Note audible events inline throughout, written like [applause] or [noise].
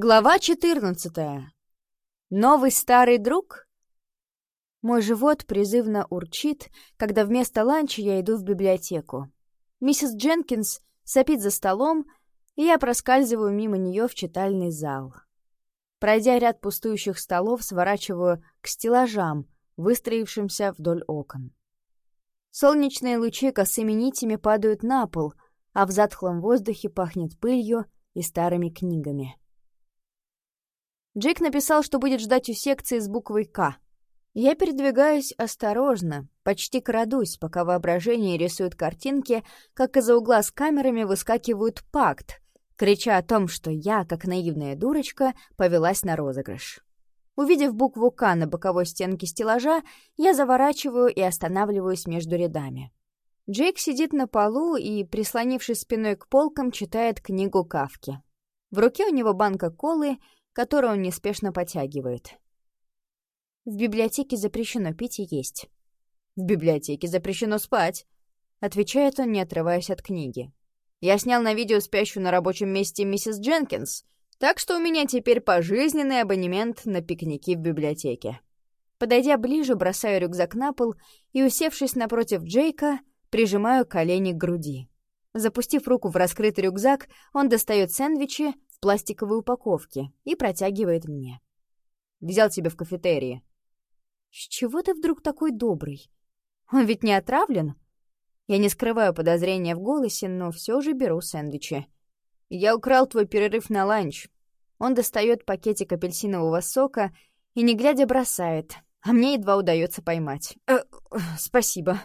Глава 14. Новый старый друг? Мой живот призывно урчит, когда вместо ланча я иду в библиотеку. Миссис Дженкинс сопит за столом, и я проскальзываю мимо нее в читальный зал. Пройдя ряд пустующих столов, сворачиваю к стеллажам, выстроившимся вдоль окон. Солнечные лучи косыми нитями падают на пол, а в затхлом воздухе пахнет пылью и старыми книгами. Джейк написал, что будет ждать у секции с буквой «К». Я передвигаюсь осторожно, почти крадусь, пока воображение рисует картинки, как из-за угла с камерами выскакивают пакт, крича о том, что я, как наивная дурочка, повелась на розыгрыш. Увидев букву «К» на боковой стенке стеллажа, я заворачиваю и останавливаюсь между рядами. Джейк сидит на полу и, прислонившись спиной к полкам, читает книгу Кавки. В руке у него банка колы — которую он неспешно потягивает. В библиотеке запрещено пить и есть. В библиотеке запрещено спать, отвечает он, не отрываясь от книги. Я снял на видео спящую на рабочем месте миссис Дженкинс, так что у меня теперь пожизненный абонемент на пикники в библиотеке. Подойдя ближе, бросаю рюкзак на пол и, усевшись напротив Джейка, прижимаю колени к груди. Запустив руку в раскрытый рюкзак, он достает сэндвичи, в пластиковой упаковке и протягивает мне. «Взял тебе в кафетерии». «С чего ты вдруг такой добрый? Он ведь не отравлен?» Я не скрываю подозрения в голосе, но все же беру сэндвичи. «Я украл твой перерыв на ланч». Он достает пакетик апельсинового сока и, не глядя, бросает, а мне едва удается поймать. «Э, «Спасибо».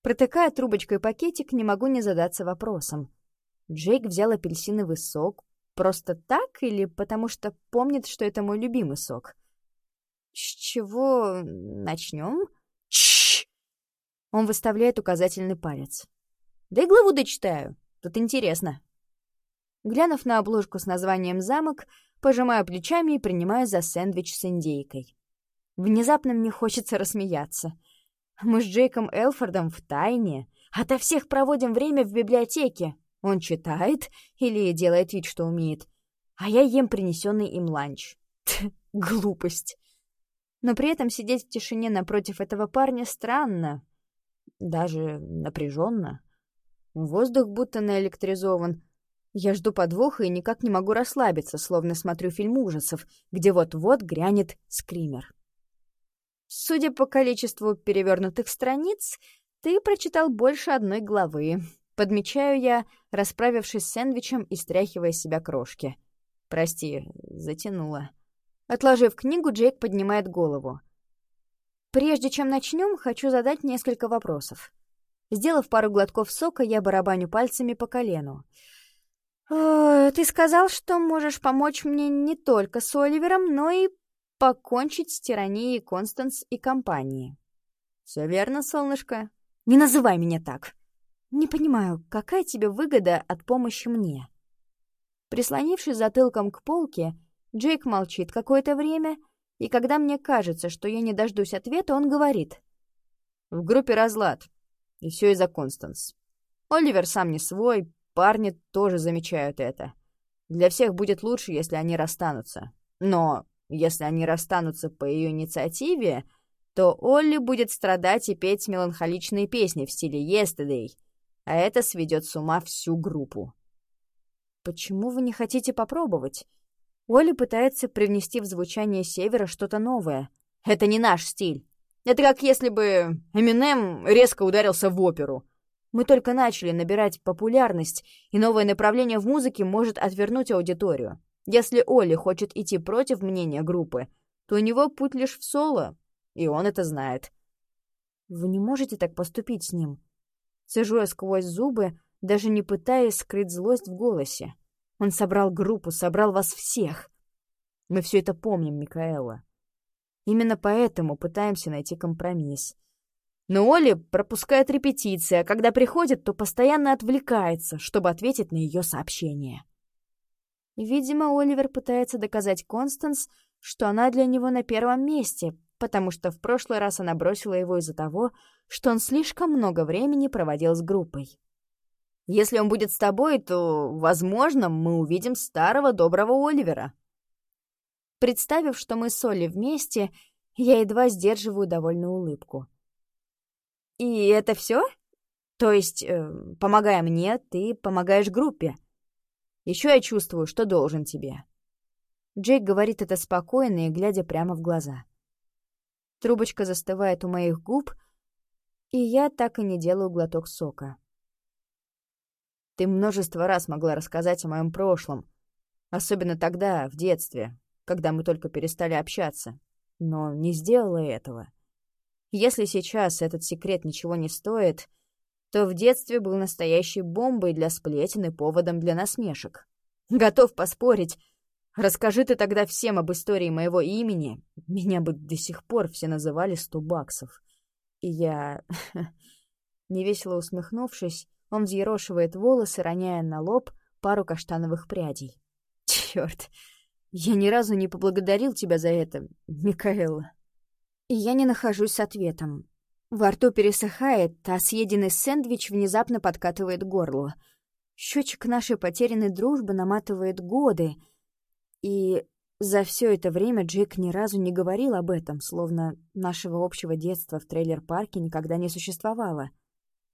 Протыкая трубочкой пакетик, не могу не задаться вопросом. Джейк взял апельсиновый сок, Просто так или потому что помнит, что это мой любимый сок? С чего начнем? Чш! Он выставляет указательный палец. Да и главу дочитаю. Тут интересно. Глянув на обложку с названием «Замок», пожимаю плечами и принимаю за сэндвич с индейкой. Внезапно мне хочется рассмеяться. Мы с Джейком Элфордом в тайне, ото всех проводим время в библиотеке. Он читает или делает вид, что умеет, а я ем принесенный им ланч. Глупость. Но при этом сидеть в тишине напротив этого парня странно, даже напряженно. Воздух будто наэлектризован. Я жду подвоха и никак не могу расслабиться, словно смотрю фильм ужасов, где вот-вот грянет скример. Судя по количеству перевернутых страниц, ты прочитал больше одной главы, Подмечаю я, расправившись с сэндвичем и стряхивая с себя крошки. «Прости, затянула». Отложив книгу, Джейк поднимает голову. «Прежде чем начнем, хочу задать несколько вопросов». Сделав пару глотков сока, я барабаню пальцами по колену. «Ты сказал, что можешь помочь мне не только с Оливером, но и покончить с тиранией Констанс и компанией». «Все верно, солнышко. Не называй меня так!» «Не понимаю, какая тебе выгода от помощи мне?» Прислонившись затылком к полке, Джейк молчит какое-то время, и когда мне кажется, что я не дождусь ответа, он говорит. «В группе разлад, и все из-за Констанс. Оливер сам не свой, парни тоже замечают это. Для всех будет лучше, если они расстанутся. Но если они расстанутся по ее инициативе, то Олли будет страдать и петь меланхоличные песни в стиле «Yesterday», а это сведет с ума всю группу. Почему вы не хотите попробовать? Оля пытается привнести в звучание Севера что-то новое. Это не наш стиль. Это как если бы Эминем резко ударился в оперу. Мы только начали набирать популярность, и новое направление в музыке может отвернуть аудиторию. Если Оли хочет идти против мнения группы, то у него путь лишь в соло, и он это знает. Вы не можете так поступить с ним. Сижу я сквозь зубы, даже не пытаясь скрыть злость в голосе. Он собрал группу, собрал вас всех. Мы все это помним, Микаэла. Именно поэтому пытаемся найти компромисс. Но Оля пропускает репетиции, а когда приходит, то постоянно отвлекается, чтобы ответить на ее сообщение. Видимо, Оливер пытается доказать Констанс, что она для него на первом месте, потому что в прошлый раз она бросила его из-за того, что он слишком много времени проводил с группой. «Если он будет с тобой, то, возможно, мы увидим старого доброго Оливера», Представив, что мы с Олли вместе, я едва сдерживаю довольную улыбку. «И это все? То есть, э, помогая мне, ты помогаешь группе? Еще я чувствую, что должен тебе». Джейк говорит это спокойно и глядя прямо в глаза. Трубочка застывает у моих губ, и я так и не делаю глоток сока. Ты множество раз могла рассказать о моем прошлом, особенно тогда, в детстве, когда мы только перестали общаться, но не сделала этого. Если сейчас этот секрет ничего не стоит, то в детстве был настоящей бомбой для сплетен и поводом для насмешек. Готов поспорить. Расскажи ты тогда всем об истории моего имени, меня бы до сих пор все называли сто баксов. И я... [laughs] Невесело усмехнувшись, он взъерошивает волосы, роняя на лоб пару каштановых прядей. [laughs] Черт, я ни разу не поблагодарил тебя за это, Микаэла. И я не нахожусь с ответом. Во рту пересыхает, а съеденный сэндвич внезапно подкатывает горло. Счетчик нашей потерянной дружбы наматывает годы. И за все это время Джейк ни разу не говорил об этом, словно нашего общего детства в трейлер-парке никогда не существовало.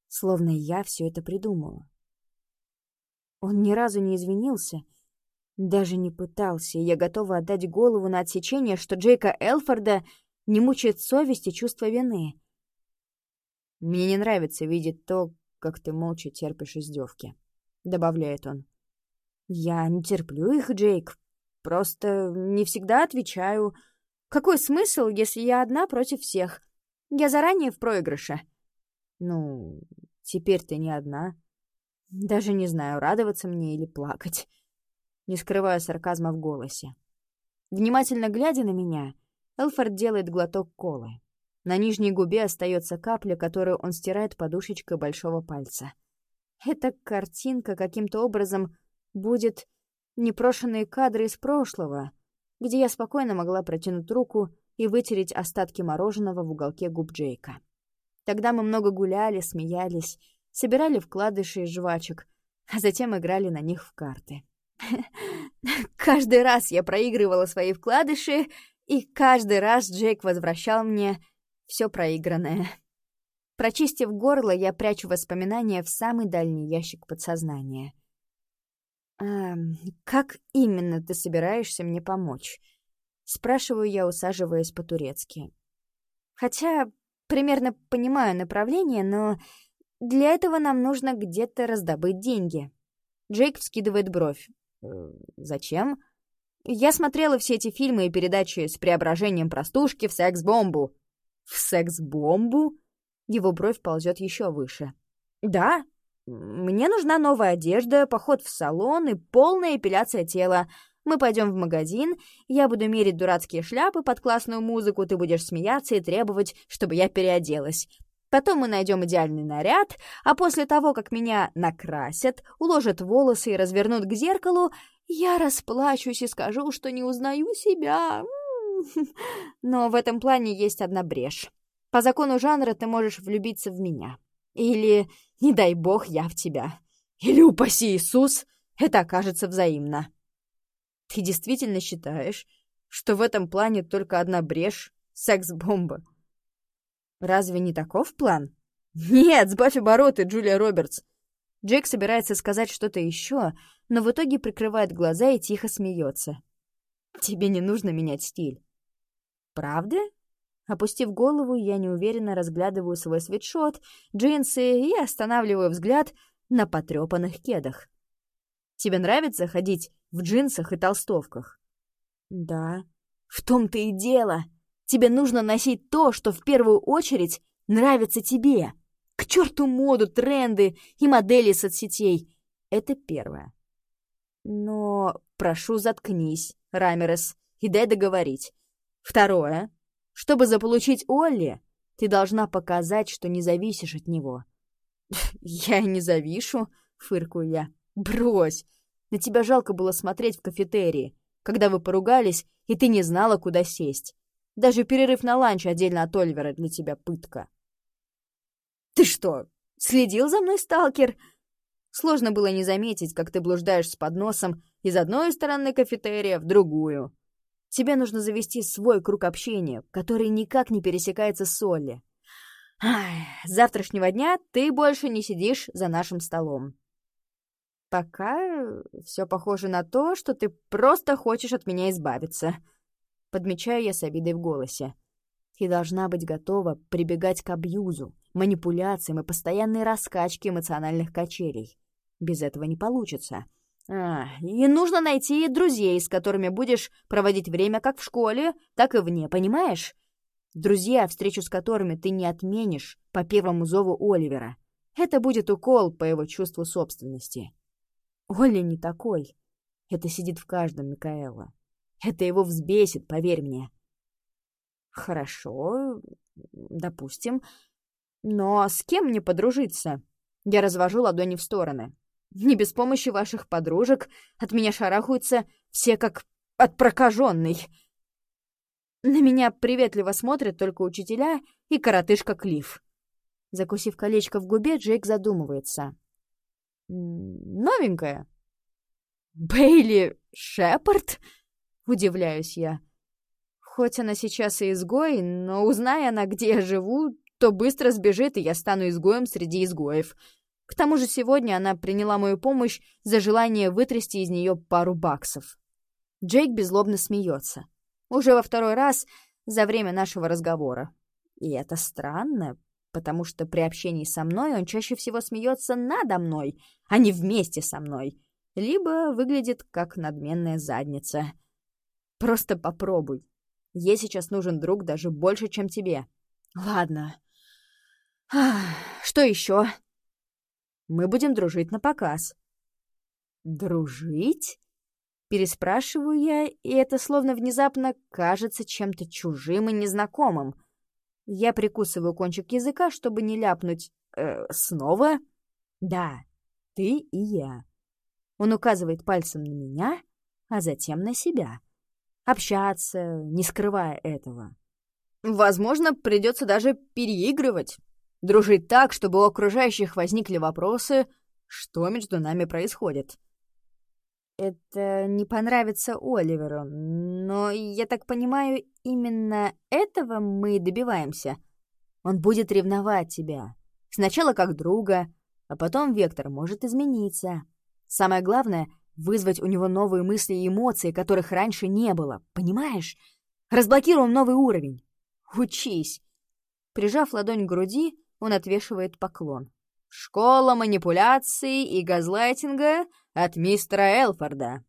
Словно я все это придумала. Он ни разу не извинился — даже не пытался, и я готова отдать голову на отсечение, что Джейка Элфорда не мучает совесть и чувство вины. «Мне не нравится видеть то, как ты молча терпишь издевки», — добавляет он. «Я не терплю их, Джейк. Просто не всегда отвечаю. Какой смысл, если я одна против всех? Я заранее в проигрыше». «Ну, теперь ты не одна. Даже не знаю, радоваться мне или плакать» не скрывая сарказма в голосе. Внимательно глядя на меня, Элфорд делает глоток колы. На нижней губе остается капля, которую он стирает подушечкой большого пальца. Эта картинка каким-то образом будет непрошенные кадры из прошлого, где я спокойно могла протянуть руку и вытереть остатки мороженого в уголке губ Джейка. Тогда мы много гуляли, смеялись, собирали вкладыши из жвачек, а затем играли на них в карты. [laughs] Каждый раз я проигрывала свои вкладыши, и каждый раз Джейк возвращал мне все проигранное. Прочистив горло, я прячу воспоминания в самый дальний ящик подсознания. «А как именно ты собираешься мне помочь?» Спрашиваю я, усаживаясь по-турецки. Хотя примерно понимаю направление, но для этого нам нужно где-то раздобыть деньги. Джейк вскидывает бровь. Э, зачем? Я смотрела все эти фильмы и передачи с преображением простушки в секс-бомбу. В секс-бомбу? Его бровь ползет еще выше. Да, мне нужна новая одежда, поход в салон и полная эпиляция тела. Мы пойдем в магазин, я буду мерить дурацкие шляпы под классную музыку, ты будешь смеяться и требовать, чтобы я переоделась. Потом мы найдем идеальный наряд, а после того, как меня накрасят, уложат волосы и развернут к зеркалу, я расплачусь и скажу, что не узнаю себя. [laughs] Но в этом плане есть одна брешь. По закону жанра ты можешь влюбиться в меня. Или, не дай бог, я в тебя. Или, упаси Иисус, это окажется взаимно. Ты действительно считаешь, что в этом плане только одна брешь — секс-бомба? Разве не таков план? Нет, сбавь обороты, Джулия Робертс. Джейк собирается сказать что-то еще, но в итоге прикрывает глаза и тихо смеется. Тебе не нужно менять стиль. Правда? Опустив голову, я неуверенно разглядываю свой свитшот, джинсы и останавливаю взгляд на потрепанных кедах. Тебе нравится ходить в джинсах и толстовках? Да. В том-то и дело. Тебе нужно носить то, что в первую очередь нравится тебе. К черту моду, тренды и модели соцсетей. Это первое. Но прошу, заткнись, Рамерес, и дай договорить. Второе. Чтобы заполучить Олли, ты должна показать, что не зависишь от него. [laughs] «Я и не завишу», — фыркую я. «Брось! На тебя жалко было смотреть в кафетерии, когда вы поругались, и ты не знала, куда сесть. Даже перерыв на ланч отдельно от Оливера для тебя пытка. «Ты что, следил за мной, сталкер?» Сложно было не заметить, как ты блуждаешь с подносом из одной стороны кафетерия в другую. Тебе нужно завести свой круг общения, который никак не пересекается с Олли. С завтрашнего дня ты больше не сидишь за нашим столом. Пока все похоже на то, что ты просто хочешь от меня избавиться. Подмечаю я с обидой в голосе. Ты должна быть готова прибегать к абьюзу, манипуляциям и постоянной раскачке эмоциональных качелей. Без этого не получится. А, и нужно найти друзей, с которыми будешь проводить время как в школе, так и вне, понимаешь? Друзья, встречу с которыми ты не отменишь по первому зову Оливера. Это будет укол по его чувству собственности. Оля не такой. Это сидит в каждом Микаэла. Это его взбесит, поверь мне. Хорошо, допустим. Но с кем мне подружиться? Я развожу ладони в стороны. Не без помощи ваших подружек от меня шарахаются все как от прокаженной. На меня приветливо смотрят только учителя и коротышка Клифф. Закусив колечко в губе, Джейк задумывается. «Новенькая?» «Бейли Шепард?» — удивляюсь я. Хоть она сейчас и изгой, но узная она, где я живу, то быстро сбежит, и я стану изгоем среди изгоев. К тому же сегодня она приняла мою помощь за желание вытрясти из нее пару баксов. Джейк беззлобно смеется. Уже во второй раз за время нашего разговора. И это странно, потому что при общении со мной он чаще всего смеется надо мной, а не вместе со мной. Либо выглядит как надменная задница. Просто попробуй. Ей сейчас нужен друг даже больше, чем тебе. Ладно. Что еще? Мы будем дружить на показ. Дружить? Переспрашиваю я, и это словно внезапно кажется чем-то чужим и незнакомым. Я прикусываю кончик языка, чтобы не ляпнуть. Э, снова? Да, ты и я. Он указывает пальцем на меня, а затем на себя. Общаться, не скрывая этого. Возможно, придется даже переигрывать. Дружить так, чтобы у окружающих возникли вопросы, что между нами происходит. Это не понравится Оливеру, но, я так понимаю, именно этого мы и добиваемся. Он будет ревновать тебя. Сначала как друга, а потом вектор может измениться. Самое главное — вызвать у него новые мысли и эмоции, которых раньше не было, понимаешь? Разблокируем новый уровень. Учись. Прижав ладонь к груди, он отвешивает поклон. «Школа манипуляций и газлайтинга от мистера Элфорда».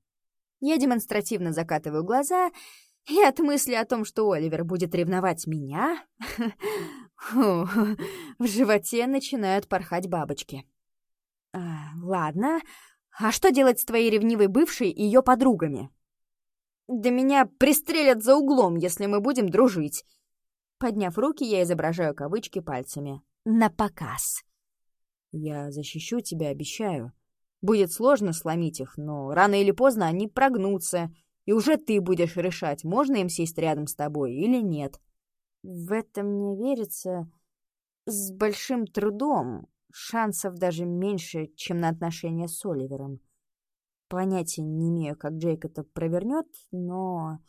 Я демонстративно закатываю глаза, и от мысли о том, что Оливер будет ревновать меня, [laughs] в животе начинают порхать бабочки. А, «Ладно, а что делать с твоей ревнивой бывшей и ее подругами?» «Да меня пристрелят за углом, если мы будем дружить». Подняв руки, я изображаю кавычки пальцами на показ. Я защищу тебя, обещаю. Будет сложно сломить их, но рано или поздно они прогнутся, и уже ты будешь решать, можно им сесть рядом с тобой или нет. В это мне верится с большим трудом. Шансов даже меньше, чем на отношения с Оливером. Понятия не имею, как Джейк это провернет, но...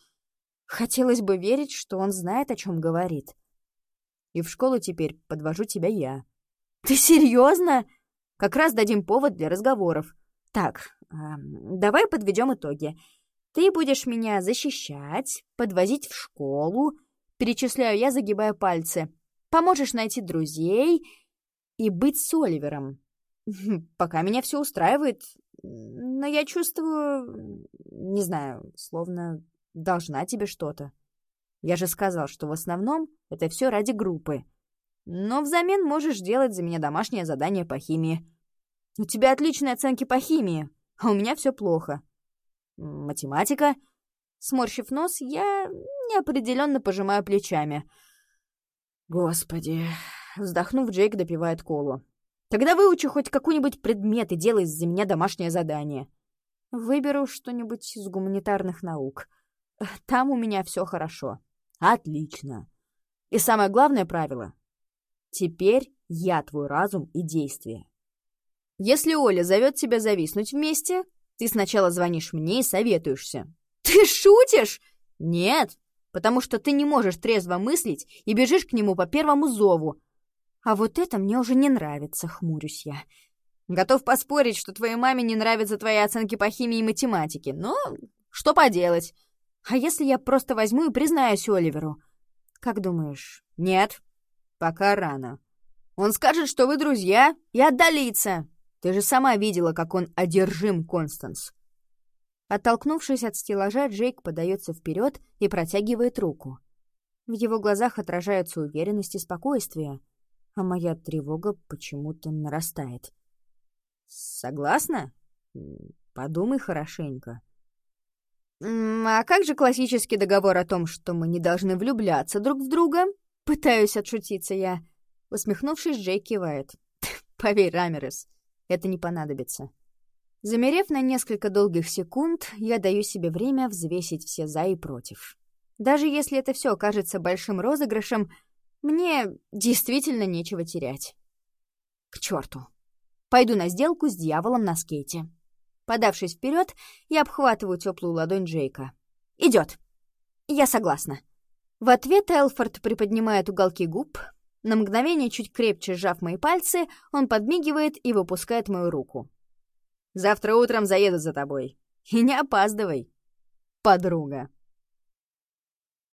Хотелось бы верить, что он знает, о чем говорит. И в школу теперь подвожу тебя я. Ты серьезно? Как раз дадим повод для разговоров. Так, э, давай подведем итоги. Ты будешь меня защищать, подвозить в школу, перечисляю я, загибая пальцы. Поможешь найти друзей и быть с Оливером. [laughs] Пока меня все устраивает, но я чувствую, не знаю, словно должна тебе что-то. Я же сказал, что в основном это все ради группы. Но взамен можешь делать за меня домашнее задание по химии. У тебя отличные оценки по химии, а у меня все плохо. Математика. Сморщив нос, я неопределенно пожимаю плечами. Господи. Вздохнув, Джейк допивает колу. Тогда выучи хоть какой-нибудь предмет и делай за меня домашнее задание. Выберу что-нибудь из гуманитарных наук. Там у меня все хорошо. Отлично. И самое главное правило. Теперь я твой разум и действие. Если Оля зовет тебя зависнуть вместе, ты сначала звонишь мне и советуешься. Ты шутишь? «Нет, потому что ты не можешь трезво мыслить и бежишь к нему по первому зову. А вот это мне уже не нравится, хмурюсь я. Готов поспорить, что твоей маме не нравятся твои оценки по химии и математике, но что поделать. А если я просто возьму и признаюсь Оливеру? Как думаешь? Нет, пока рано. Он скажет, что вы друзья, и отдалится. Ты же сама видела, как он одержим, Констанс. Оттолкнувшись от стеллажа, Джейк подается вперед и протягивает руку. В его глазах отражаются уверенность и спокойствие, а моя тревога почему-то нарастает. «Согласна? Подумай хорошенько». «А как же классический договор о том, что мы не должны влюбляться друг в друга?» Пытаюсь отшутиться я. Усмехнувшись, Джейк кивает. [laughs] «Поверь, Рамерес, это не понадобится». Замерев на несколько долгих секунд, я даю себе время взвесить все «за» и «против». Даже если это все окажется большим розыгрышем, мне действительно нечего терять. К черту. Пойду на сделку с дьяволом на скейте. Подавшись вперед, я обхватываю теплую ладонь Джейка. Идет. Я согласна. В ответ Элфорд приподнимает уголки губ. На мгновение, чуть крепче сжав мои пальцы, он подмигивает и выпускает мою руку. Завтра утром заеду за тобой. И не опаздывай, подруга.